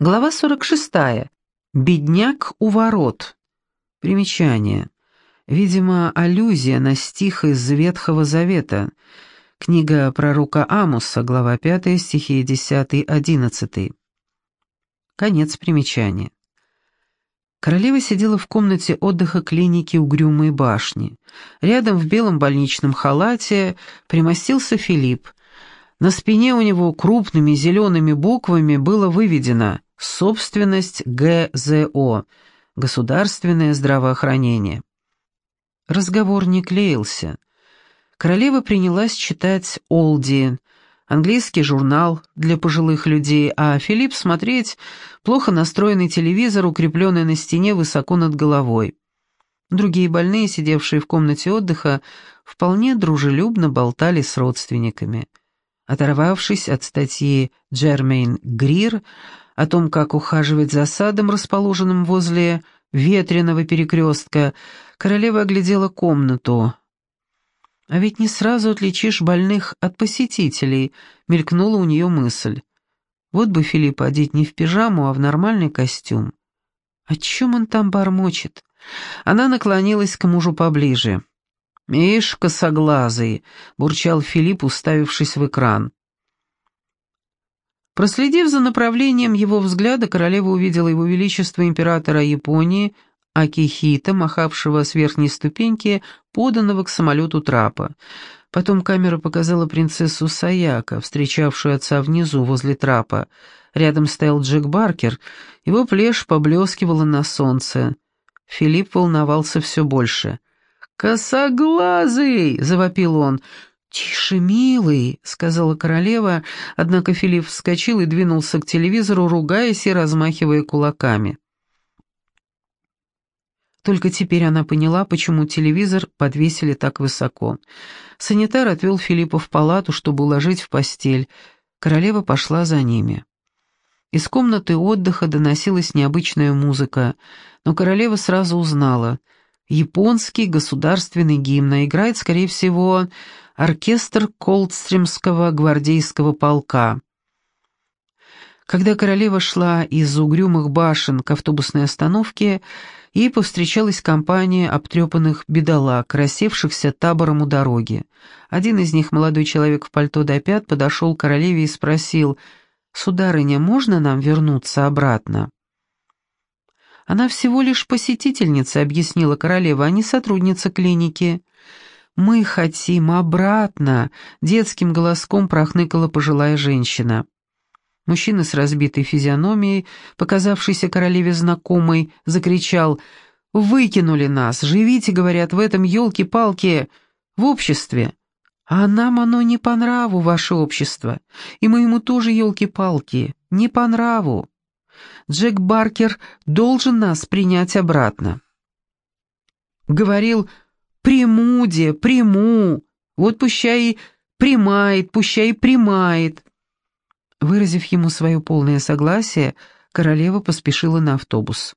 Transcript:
Глава 46. Бедняк у ворот. Примечание. Видимо, аллюзия на стих из Ветхого Завета. Книга пророка Амуса, глава 5, стихи 10-11. Конец примечания. Королева сидела в комнате отдыха клиники Угрюмой башни. Рядом в белом больничном халате примостился Филипп. На спине у него крупными зелеными буквами было выведено Собственность ГЗО. Государственное здравоохранение. Разговор не клеился. Королева принялась читать «Олди», английский журнал для пожилых людей, а Филипп смотреть плохо настроенный телевизор, укрепленный на стене высоко над головой. Другие больные, сидевшие в комнате отдыха, вполне дружелюбно болтали с родственниками. Оторвавшись от статьи Джермейн Грир о том, как ухаживать за садом, расположенным возле ветреного перекрестка, королева оглядела комнату. «А ведь не сразу отличишь больных от посетителей», — мелькнула у нее мысль. «Вот бы Филипп одеть не в пижаму, а в нормальный костюм. О чем он там бормочет?» Она наклонилась к мужу поближе. «Ишь, косоглазый!» — бурчал Филипп, уставившись в экран. Проследив за направлением его взгляда, королева увидела его величество императора Японии Акихита, махавшего с верхней ступеньки, поданного к самолету трапа. Потом камера показала принцессу Саяка, встречавшую отца внизу, возле трапа. Рядом стоял Джек Баркер, его плешь поблескивала на солнце. Филипп волновался все больше. «Косоглазый!» — завопил он. «Тише, милый», — сказала королева, однако Филипп вскочил и двинулся к телевизору, ругаясь и размахивая кулаками. Только теперь она поняла, почему телевизор подвесили так высоко. Санитар отвел Филиппа в палату, чтобы уложить в постель. Королева пошла за ними. Из комнаты отдыха доносилась необычная музыка, но королева сразу узнала. Японский государственный гимн играет, скорее всего, оркестр Колдстримского гвардейского полка. Когда королева шла из угрюмых башен к автобусной остановке, ей повстречалась компания обтрепанных бедолаг, рассевшихся табором у дороги. Один из них, молодой человек в пальто до пят, подошел к королеве и спросил, «Сударыня, можно нам вернуться обратно?» «Она всего лишь посетительница», — объяснила королева, — «а не сотрудница клиники». «Мы хотим обратно!» — детским голоском прохныкала пожилая женщина. Мужчина с разбитой физиономией, показавшийся королеве знакомой, закричал «Выкинули нас! Живите, — говорят, — в этом елки-палки в обществе!» «А нам оно не по нраву, ваше общество, и мы ему тоже елки-палки, не по нраву. Джек Баркер должен нас принять обратно». Говорил Приму, де, приму. Вот пущай примает, пущай примает. Выразив ему свое полное согласие, королева поспешила на автобус.